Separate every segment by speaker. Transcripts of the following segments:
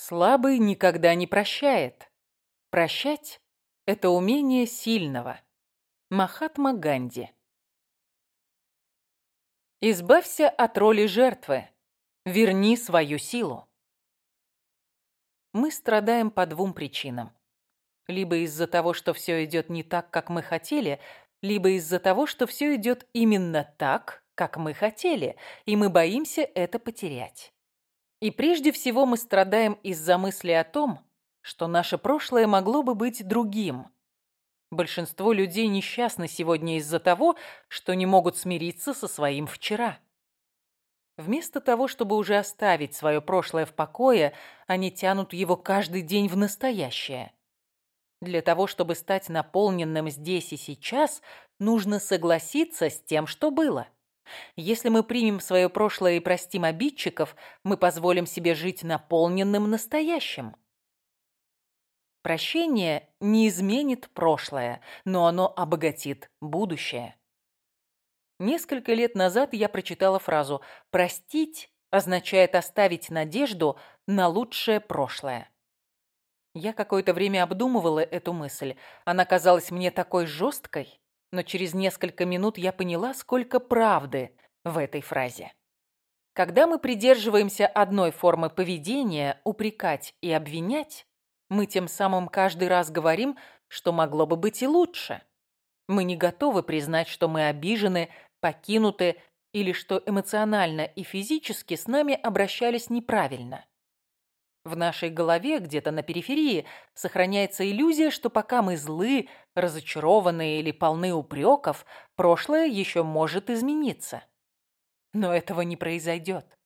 Speaker 1: Слабый никогда не прощает. Прощать – это умение сильного. Махатма Ганди. Избавься от роли жертвы. Верни свою силу. Мы страдаем по двум причинам. Либо из-за того, что все идет не так, как мы хотели, либо из-за того, что все идет именно так, как мы хотели, и мы боимся это потерять. И прежде всего мы страдаем из-за мысли о том, что наше прошлое могло бы быть другим. Большинство людей несчастны сегодня из-за того, что не могут смириться со своим вчера. Вместо того, чтобы уже оставить свое прошлое в покое, они тянут его каждый день в настоящее. Для того, чтобы стать наполненным здесь и сейчас, нужно согласиться с тем, что было. Если мы примем свое прошлое и простим обидчиков, мы позволим себе жить наполненным настоящим. Прощение не изменит прошлое, но оно обогатит будущее. Несколько лет назад я прочитала фразу «Простить означает оставить надежду на лучшее прошлое». Я какое-то время обдумывала эту мысль. Она казалась мне такой жесткой но через несколько минут я поняла, сколько правды в этой фразе. Когда мы придерживаемся одной формы поведения, упрекать и обвинять, мы тем самым каждый раз говорим, что могло бы быть и лучше. Мы не готовы признать, что мы обижены, покинуты или что эмоционально и физически с нами обращались неправильно. В нашей голове, где-то на периферии, сохраняется иллюзия, что пока мы злы, разочарованные или полны упреков, прошлое еще может измениться. Но этого не произойдет.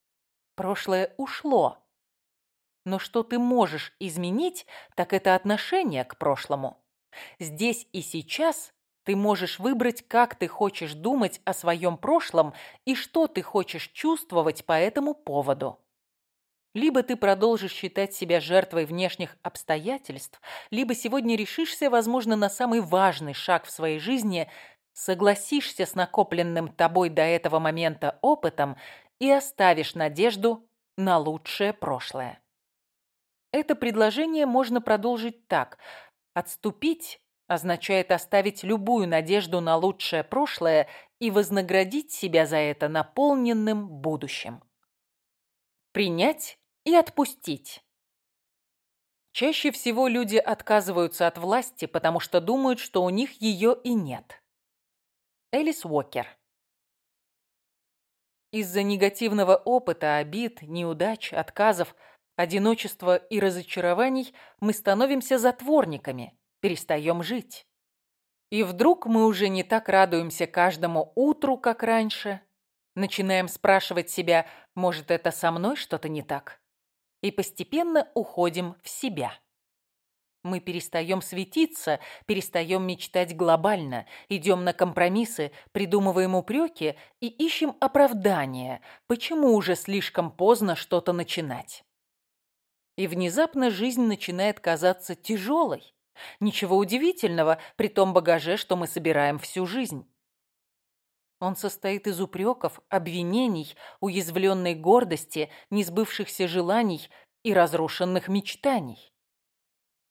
Speaker 1: Прошлое ушло. Но что ты можешь изменить, так это отношение к прошлому. Здесь и сейчас ты можешь выбрать, как ты хочешь думать о своем прошлом и что ты хочешь чувствовать по этому поводу. Либо ты продолжишь считать себя жертвой внешних обстоятельств, либо сегодня решишься, возможно, на самый важный шаг в своей жизни, согласишься с накопленным тобой до этого момента опытом и оставишь надежду на лучшее прошлое. Это предложение можно продолжить так. Отступить означает оставить любую надежду на лучшее прошлое и вознаградить себя за это наполненным будущим. Принять и отпустить. Чаще всего люди отказываются от власти, потому что думают, что у них ее и нет. Элис Уокер Из-за негативного опыта, обид, неудач, отказов, одиночества и разочарований мы становимся затворниками, перестаем жить. И вдруг мы уже не так радуемся каждому утру, как раньше. Начинаем спрашивать себя, может, это со мной что-то не так? и постепенно уходим в себя. Мы перестаем светиться, перестаем мечтать глобально, идем на компромиссы, придумываем упреки и ищем оправдания, почему уже слишком поздно что-то начинать. И внезапно жизнь начинает казаться тяжелой. Ничего удивительного при том багаже, что мы собираем всю жизнь. Он состоит из упреков, обвинений, уязвленной гордости, несбывшихся желаний и разрушенных мечтаний.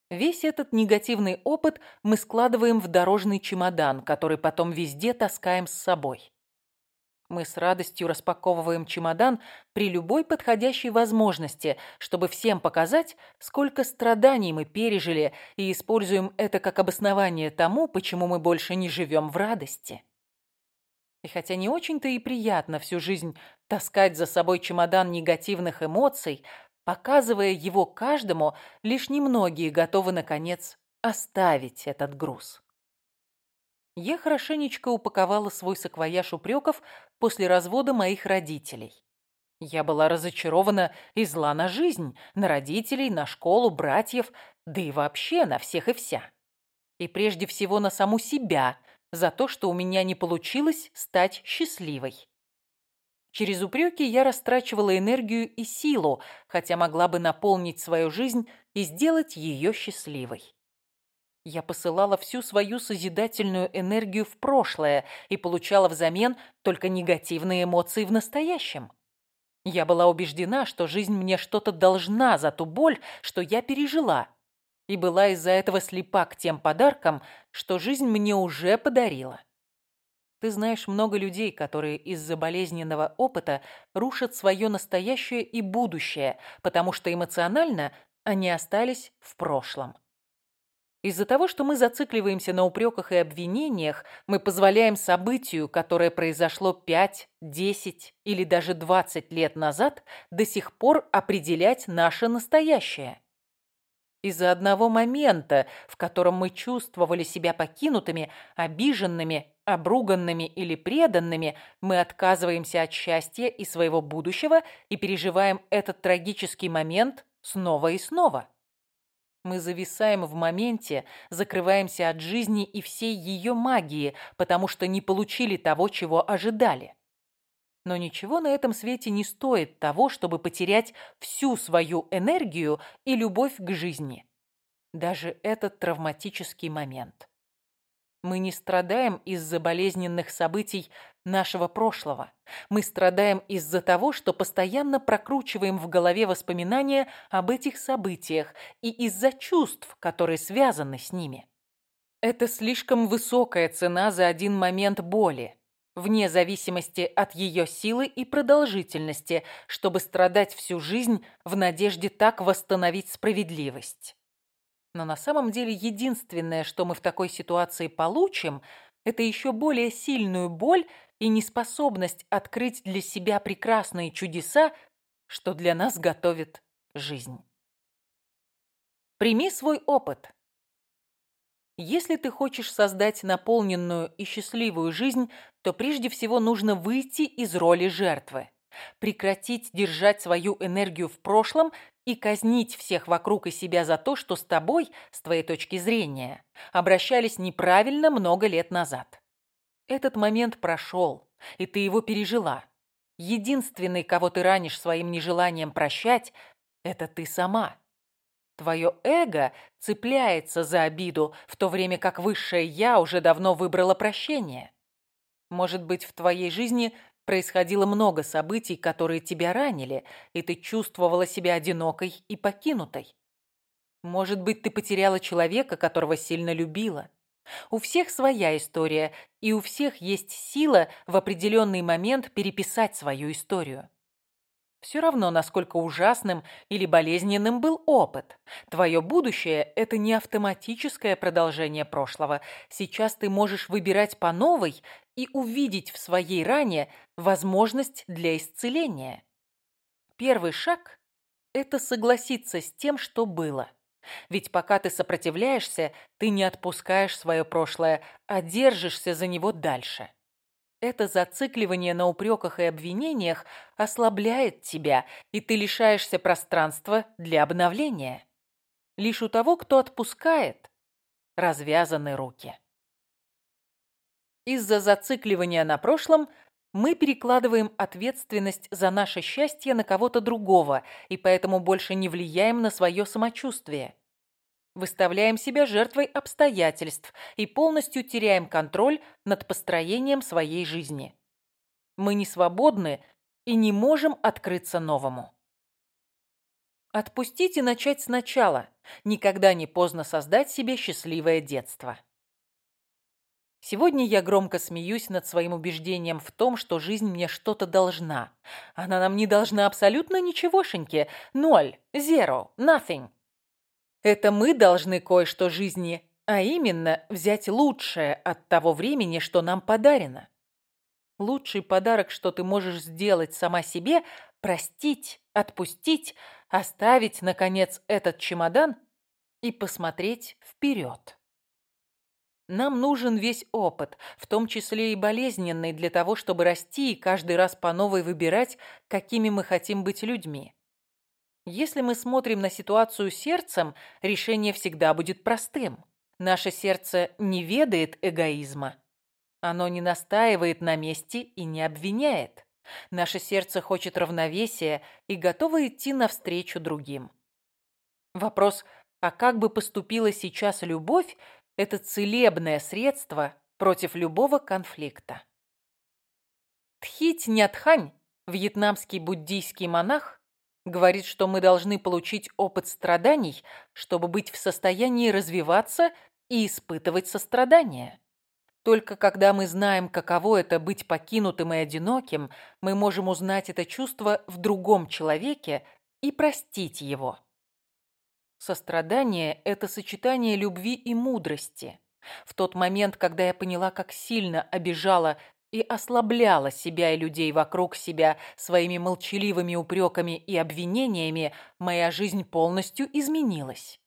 Speaker 1: Весь этот негативный опыт мы складываем в дорожный чемодан, который потом везде таскаем с собой. Мы с радостью распаковываем чемодан при любой подходящей возможности, чтобы всем показать, сколько страданий мы пережили, и используем это как обоснование тому, почему мы больше не живем в радости. И хотя не очень-то и приятно всю жизнь таскать за собой чемодан негативных эмоций, показывая его каждому, лишь немногие готовы, наконец, оставить этот груз. Я хорошенечко упаковала свой саквояж упреков после развода моих родителей. Я была разочарована и зла на жизнь, на родителей, на школу, братьев, да и вообще на всех и вся. И прежде всего на саму себя – за то, что у меня не получилось стать счастливой. Через упреки я растрачивала энергию и силу, хотя могла бы наполнить свою жизнь и сделать ее счастливой. Я посылала всю свою созидательную энергию в прошлое и получала взамен только негативные эмоции в настоящем. Я была убеждена, что жизнь мне что-то должна за ту боль, что я пережила, и была из-за этого слепа к тем подаркам, что жизнь мне уже подарила. Ты знаешь много людей, которые из-за болезненного опыта рушат свое настоящее и будущее, потому что эмоционально они остались в прошлом. Из-за того, что мы зацикливаемся на упреках и обвинениях, мы позволяем событию, которое произошло 5, 10 или даже 20 лет назад, до сих пор определять наше настоящее. Из-за одного момента, в котором мы чувствовали себя покинутыми, обиженными, обруганными или преданными, мы отказываемся от счастья и своего будущего и переживаем этот трагический момент снова и снова. Мы зависаем в моменте, закрываемся от жизни и всей ее магии, потому что не получили того, чего ожидали. Но ничего на этом свете не стоит того, чтобы потерять всю свою энергию и любовь к жизни. Даже этот травматический момент. Мы не страдаем из-за болезненных событий нашего прошлого. Мы страдаем из-за того, что постоянно прокручиваем в голове воспоминания об этих событиях и из-за чувств, которые связаны с ними. Это слишком высокая цена за один момент боли вне зависимости от ее силы и продолжительности, чтобы страдать всю жизнь в надежде так восстановить справедливость. Но на самом деле единственное, что мы в такой ситуации получим, это еще более сильную боль и неспособность открыть для себя прекрасные чудеса, что для нас готовит жизнь. Прими свой опыт. Если ты хочешь создать наполненную и счастливую жизнь, то прежде всего нужно выйти из роли жертвы, прекратить держать свою энергию в прошлом и казнить всех вокруг и себя за то, что с тобой, с твоей точки зрения, обращались неправильно много лет назад. Этот момент прошел, и ты его пережила. Единственный, кого ты ранишь своим нежеланием прощать, это ты сама. Твое эго цепляется за обиду, в то время как высшее «я» уже давно выбрало прощение. Может быть, в твоей жизни происходило много событий, которые тебя ранили, и ты чувствовала себя одинокой и покинутой. Может быть, ты потеряла человека, которого сильно любила. У всех своя история, и у всех есть сила в определенный момент переписать свою историю. Все равно, насколько ужасным или болезненным был опыт. Твое будущее – это не автоматическое продолжение прошлого. Сейчас ты можешь выбирать по новой и увидеть в своей ране возможность для исцеления. Первый шаг – это согласиться с тем, что было. Ведь пока ты сопротивляешься, ты не отпускаешь свое прошлое, а держишься за него дальше. Это зацикливание на упреках и обвинениях ослабляет тебя, и ты лишаешься пространства для обновления. Лишь у того, кто отпускает, развязаны руки. Из-за зацикливания на прошлом мы перекладываем ответственность за наше счастье на кого-то другого и поэтому больше не влияем на свое самочувствие выставляем себя жертвой обстоятельств и полностью теряем контроль над построением своей жизни. Мы не свободны и не можем открыться новому. Отпустите и начать сначала. Никогда не поздно создать себе счастливое детство. Сегодня я громко смеюсь над своим убеждением в том, что жизнь мне что-то должна. Она нам не должна абсолютно ничегошеньки. Ноль, zero, nothing. Это мы должны кое-что жизни, а именно взять лучшее от того времени, что нам подарено. Лучший подарок, что ты можешь сделать сама себе, простить, отпустить, оставить, наконец, этот чемодан и посмотреть вперед. Нам нужен весь опыт, в том числе и болезненный, для того, чтобы расти и каждый раз по новой выбирать, какими мы хотим быть людьми. Если мы смотрим на ситуацию сердцем, решение всегда будет простым. Наше сердце не ведает эгоизма. Оно не настаивает на месте и не обвиняет. Наше сердце хочет равновесия и готово идти навстречу другим. Вопрос «а как бы поступила сейчас любовь?» – это целебное средство против любого конфликта. Тхить Нятхань, вьетнамский буддийский монах, Говорит, что мы должны получить опыт страданий, чтобы быть в состоянии развиваться и испытывать сострадание. Только когда мы знаем, каково это быть покинутым и одиноким, мы можем узнать это чувство в другом человеке и простить его. Сострадание – это сочетание любви и мудрости. В тот момент, когда я поняла, как сильно обижала и ослабляла себя и людей вокруг себя своими молчаливыми упреками и обвинениями, моя жизнь полностью изменилась.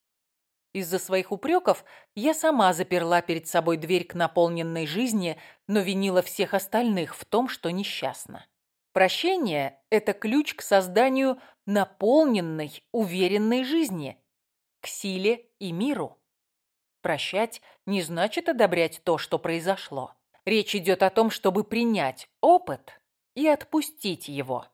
Speaker 1: Из-за своих упреков я сама заперла перед собой дверь к наполненной жизни, но винила всех остальных в том, что несчастна. Прощение – это ключ к созданию наполненной, уверенной жизни, к силе и миру. Прощать не значит одобрять то, что произошло. Речь идет о том, чтобы принять опыт и отпустить его.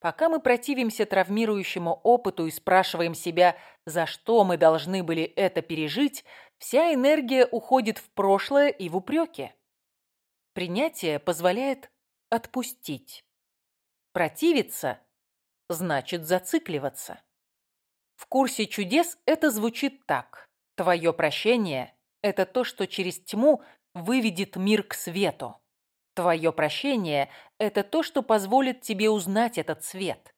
Speaker 1: Пока мы противимся травмирующему опыту и спрашиваем себя, за что мы должны были это пережить, вся энергия уходит в прошлое и в упреки. Принятие позволяет отпустить. Противиться значит зацикливаться. В курсе чудес это звучит так. Твое прощение – это то, что через тьму выведет мир к свету. Твое прощение – это то, что позволит тебе узнать этот свет.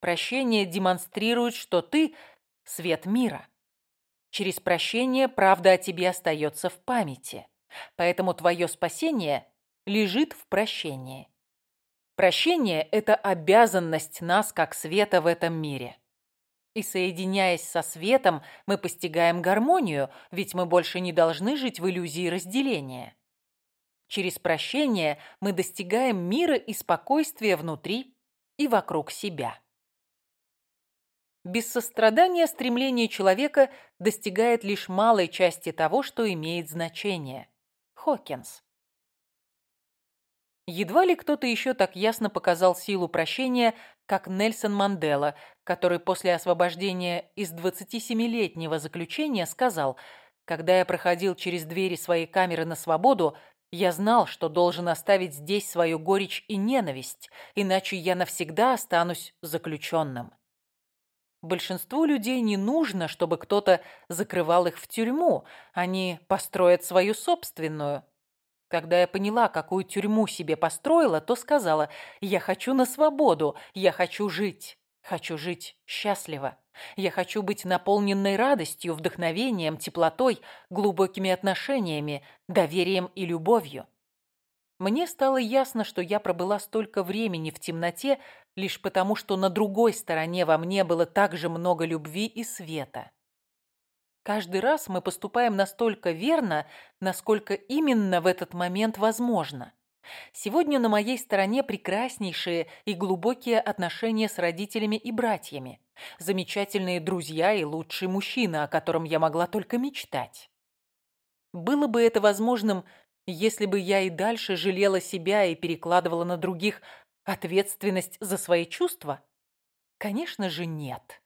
Speaker 1: Прощение демонстрирует, что ты – свет мира. Через прощение правда о тебе остается в памяти. Поэтому твое спасение лежит в прощении. Прощение – это обязанность нас как света в этом мире. И соединяясь со светом, мы постигаем гармонию, ведь мы больше не должны жить в иллюзии разделения. Через прощение мы достигаем мира и спокойствия внутри и вокруг себя. Без сострадания стремление человека достигает лишь малой части того, что имеет значение. Хокинс. Едва ли кто-то еще так ясно показал силу прощения, как Нельсон Мандела, который после освобождения из 27-летнего заключения сказал, «Когда я проходил через двери своей камеры на свободу, я знал, что должен оставить здесь свою горечь и ненависть, иначе я навсегда останусь заключенным». Большинству людей не нужно, чтобы кто-то закрывал их в тюрьму, они построят свою собственную – когда я поняла, какую тюрьму себе построила, то сказала, я хочу на свободу, я хочу жить. Хочу жить счастливо. Я хочу быть наполненной радостью, вдохновением, теплотой, глубокими отношениями, доверием и любовью. Мне стало ясно, что я пробыла столько времени в темноте лишь потому, что на другой стороне во мне было так же много любви и света. Каждый раз мы поступаем настолько верно, насколько именно в этот момент возможно. Сегодня на моей стороне прекраснейшие и глубокие отношения с родителями и братьями, замечательные друзья и лучший мужчина, о котором я могла только мечтать. Было бы это возможным, если бы я и дальше жалела себя и перекладывала на других ответственность за свои чувства? Конечно же, нет.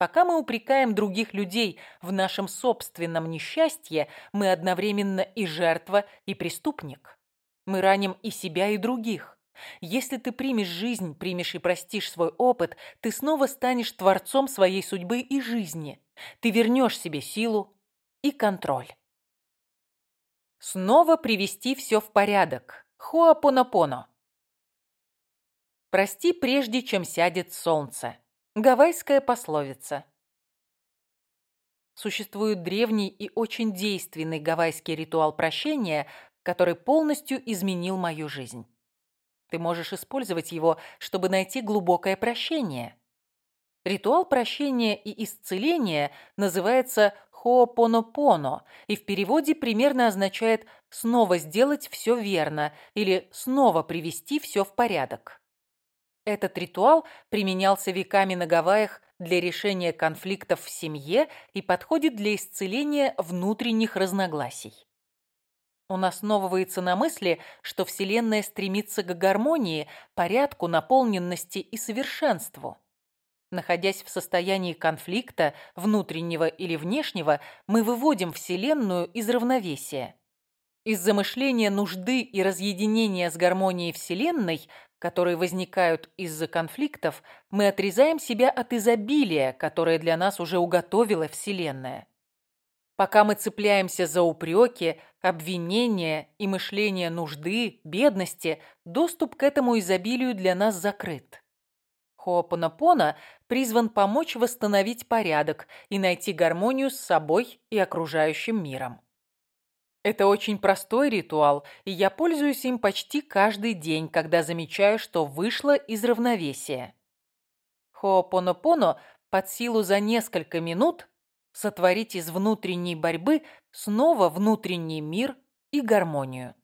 Speaker 1: Пока мы упрекаем других людей в нашем собственном несчастье, мы одновременно и жертва, и преступник. Мы раним и себя, и других. Если ты примешь жизнь, примешь и простишь свой опыт, ты снова станешь творцом своей судьбы и жизни. Ты вернешь себе силу и контроль. Снова привести все в порядок. Хоапонопоно. Прости, прежде чем сядет солнце. Гавайская пословица. Существует древний и очень действенный гавайский ритуал прощения, который полностью изменил мою жизнь. Ты можешь использовать его, чтобы найти глубокое прощение. Ритуал прощения и исцеления называется хоопонопоно и в переводе примерно означает «снова сделать все верно» или «снова привести все в порядок». Этот ритуал применялся веками на Гавайях для решения конфликтов в семье и подходит для исцеления внутренних разногласий. Он основывается на мысли, что Вселенная стремится к гармонии, порядку, наполненности и совершенству. Находясь в состоянии конфликта, внутреннего или внешнего, мы выводим Вселенную из равновесия – из замышления нужды и разъединения с гармонией Вселенной, которые возникают из-за конфликтов, мы отрезаем себя от изобилия, которое для нас уже уготовила Вселенная. Пока мы цепляемся за упреки, обвинения и мышление нужды, бедности, доступ к этому изобилию для нас закрыт. Хоопонопона призван помочь восстановить порядок и найти гармонию с собой и окружающим миром. Это очень простой ритуал, и я пользуюсь им почти каждый день, когда замечаю, что вышло из равновесия. Хоопонопоно под силу за несколько минут сотворить из внутренней борьбы снова внутренний мир и гармонию.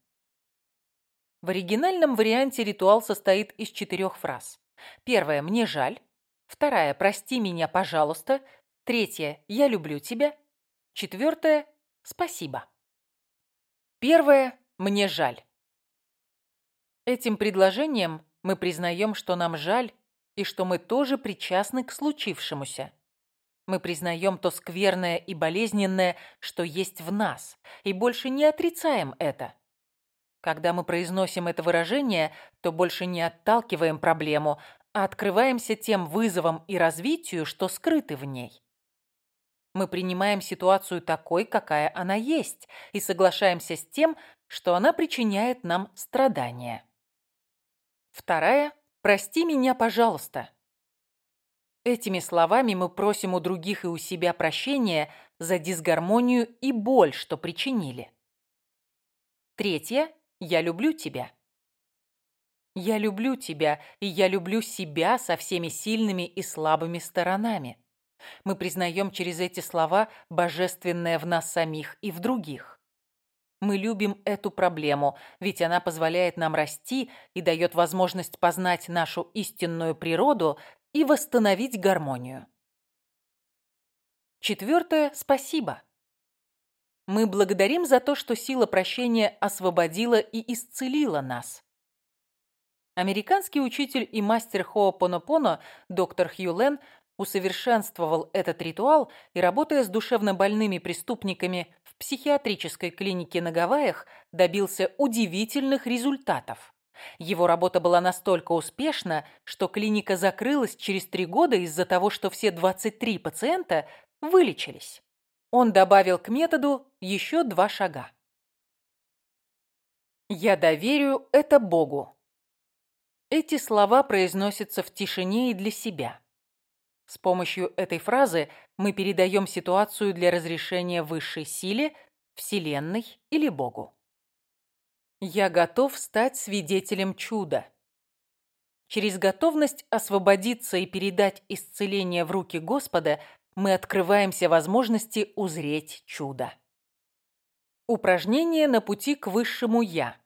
Speaker 1: В оригинальном варианте ритуал состоит из четырех фраз. Первая «Мне жаль». Вторая «Прости меня, пожалуйста». Третья «Я люблю тебя». Четвертая «Спасибо». Первое – мне жаль. Этим предложением мы признаем, что нам жаль и что мы тоже причастны к случившемуся. Мы признаем то скверное и болезненное, что есть в нас, и больше не отрицаем это. Когда мы произносим это выражение, то больше не отталкиваем проблему, а открываемся тем вызовам и развитию, что скрыты в ней. Мы принимаем ситуацию такой, какая она есть, и соглашаемся с тем, что она причиняет нам страдания. Вторая «Прости меня, пожалуйста». Этими словами мы просим у других и у себя прощения за дисгармонию и боль, что причинили. Третье «Я люблю тебя». Я люблю тебя, и я люблю себя со всеми сильными и слабыми сторонами мы признаем через эти слова божественное в нас самих и в других. Мы любим эту проблему, ведь она позволяет нам расти и дает возможность познать нашу истинную природу и восстановить гармонию. Четвертое – спасибо. Мы благодарим за то, что сила прощения освободила и исцелила нас. Американский учитель и мастер Хоопонопоно доктор Хью Лен усовершенствовал этот ритуал и, работая с душевнобольными преступниками в психиатрической клинике на Гавайях, добился удивительных результатов. Его работа была настолько успешна, что клиника закрылась через три года из-за того, что все 23 пациента вылечились. Он добавил к методу еще два шага. «Я доверю это Богу». Эти слова произносятся в тишине и для себя. С помощью этой фразы мы передаем ситуацию для разрешения высшей силе, Вселенной или Богу. Я готов стать свидетелем чуда. Через готовность освободиться и передать исцеление в руки Господа мы открываемся возможности узреть чудо. Упражнение на пути к высшему «Я».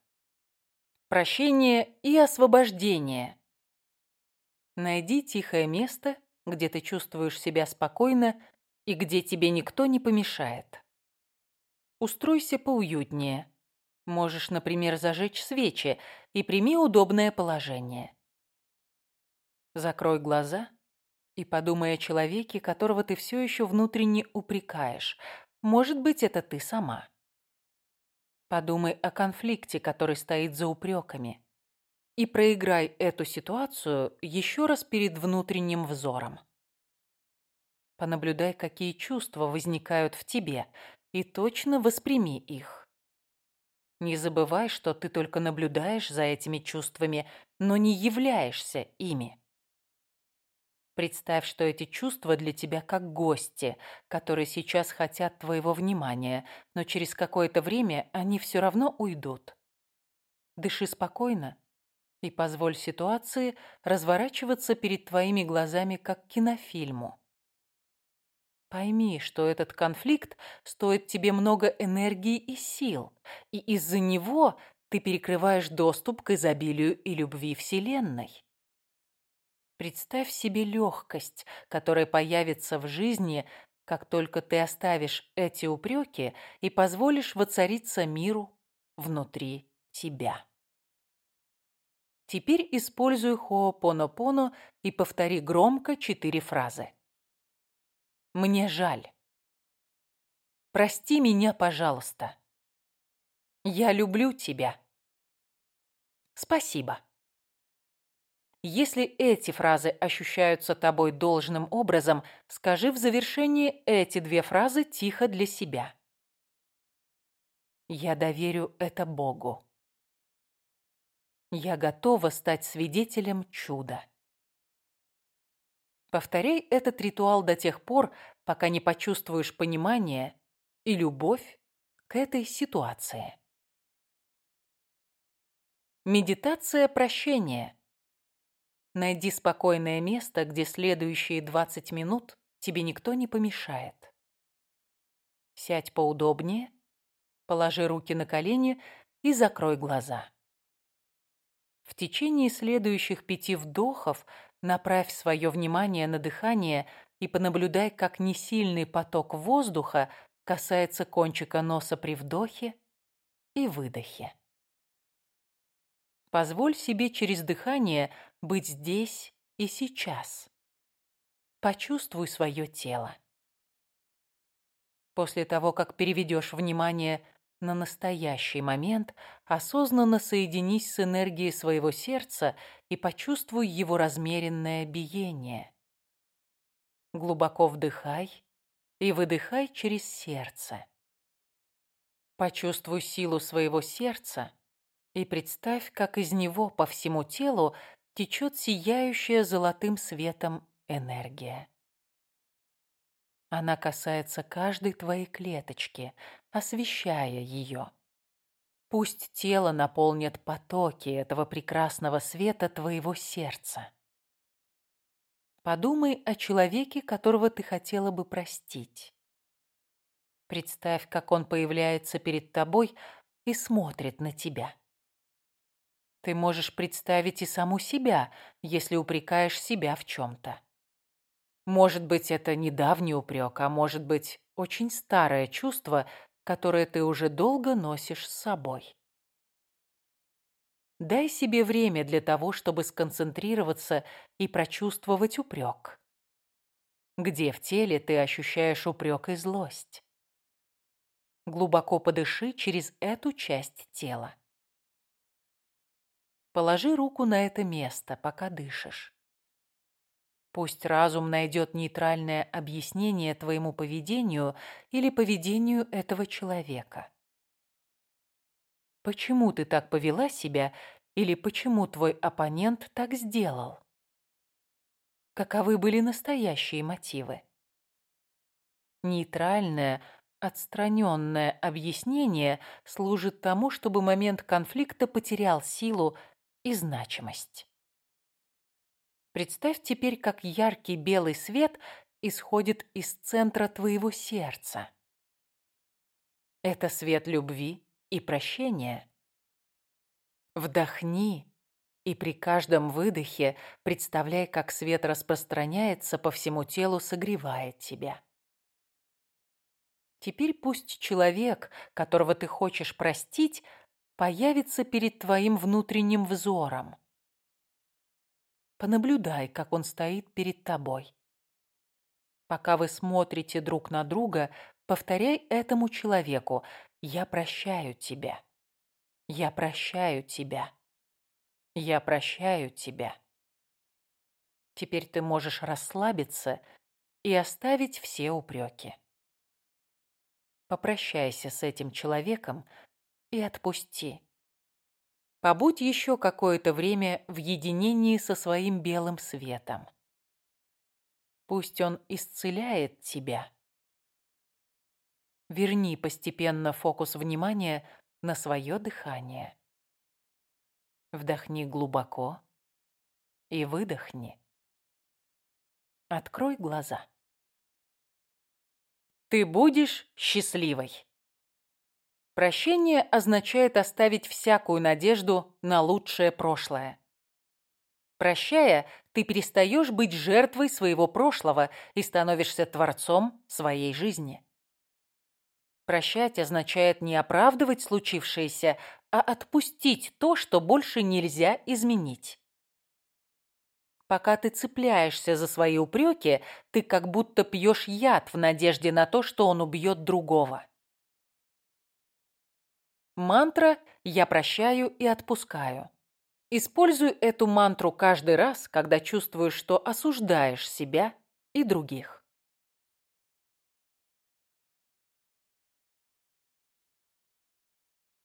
Speaker 1: Прощение и освобождение. Найди тихое место – где ты чувствуешь себя спокойно и где тебе никто не помешает. Устройся поуютнее. Можешь, например, зажечь свечи и прими удобное положение. Закрой глаза и подумай о человеке, которого ты все еще внутренне упрекаешь. Может быть, это ты сама. Подумай о конфликте, который стоит за упреками и проиграй эту ситуацию еще раз перед внутренним взором. Понаблюдай, какие чувства возникают в тебе, и точно восприми их. Не забывай, что ты только наблюдаешь за этими чувствами, но не являешься ими. Представь, что эти чувства для тебя как гости, которые сейчас хотят твоего внимания, но через какое-то время они все равно уйдут. Дыши спокойно и позволь ситуации разворачиваться перед твоими глазами как кинофильму. Пойми, что этот конфликт стоит тебе много энергии и сил, и из-за него ты перекрываешь доступ к изобилию и любви Вселенной. Представь себе легкость, которая появится в жизни, как только ты оставишь эти упреки и позволишь воцариться миру внутри тебя. Теперь используй Хоопонопоно и повтори громко четыре фразы. Мне жаль. Прости меня, пожалуйста. Я люблю тебя. Спасибо. Если эти фразы ощущаются тобой должным образом, скажи в завершении эти две фразы тихо для себя. Я доверю это Богу. Я готова стать свидетелем чуда. Повторяй этот ритуал до тех пор, пока не почувствуешь понимание и любовь к этой ситуации. Медитация прощения. Найди спокойное место, где следующие 20 минут тебе никто не помешает. Сядь поудобнее, положи руки на колени и закрой глаза. В течение следующих пяти вдохов направь свое внимание на дыхание и понаблюдай, как несильный поток воздуха касается кончика носа при вдохе и выдохе. Позволь себе через дыхание быть здесь и сейчас. Почувствуй свое тело. После того, как переведешь внимание на настоящий момент, осознанно соединись с энергией своего сердца и почувствуй его размеренное биение. Глубоко вдыхай и выдыхай через сердце. Почувствуй силу своего сердца и представь, как из него по всему телу течет сияющая золотым светом энергия. Она касается каждой твоей клеточки, освещая ее. Пусть тело наполнит потоки этого прекрасного света твоего сердца. Подумай о человеке, которого ты хотела бы простить. Представь, как он появляется перед тобой и смотрит на тебя. Ты можешь представить и саму себя, если упрекаешь себя в чем-то. Может быть, это недавний упрек, а может быть, очень старое чувство, которое ты уже долго носишь с собой. Дай себе время для того, чтобы сконцентрироваться и прочувствовать упрек. Где в теле ты ощущаешь упрек и злость? Глубоко подыши через эту часть тела. Положи руку на это место, пока дышишь. Пусть разум найдет нейтральное объяснение твоему поведению или поведению этого человека. Почему ты так повела себя или почему твой оппонент так сделал? Каковы были настоящие мотивы? Нейтральное, отстраненное объяснение служит тому, чтобы момент конфликта потерял силу и значимость. Представь теперь, как яркий белый свет исходит из центра твоего сердца. Это свет любви и прощения. Вдохни и при каждом выдохе представляй, как свет распространяется по всему телу, согревая тебя. Теперь пусть человек, которого ты хочешь простить, появится перед твоим внутренним взором. Понаблюдай, как он стоит перед тобой. Пока вы смотрите друг на друга, повторяй этому человеку «Я прощаю тебя». «Я прощаю тебя». «Я прощаю тебя». Теперь ты можешь расслабиться и оставить все упреки. Попрощайся с этим человеком и отпусти. Побудь еще какое-то время в единении со своим белым светом. Пусть он исцеляет тебя. Верни постепенно фокус внимания на свое дыхание. Вдохни глубоко и выдохни. Открой глаза. Ты будешь счастливой. Прощение означает оставить всякую надежду на лучшее прошлое. Прощая, ты перестаешь быть жертвой своего прошлого и становишься творцом своей жизни. Прощать означает не оправдывать случившееся, а отпустить то, что больше нельзя изменить. Пока ты цепляешься за свои упреки, ты как будто пьешь яд в надежде на то, что он убьет другого. Мантра «Я прощаю и отпускаю». Используй эту мантру каждый раз, когда чувствуешь, что осуждаешь себя и других.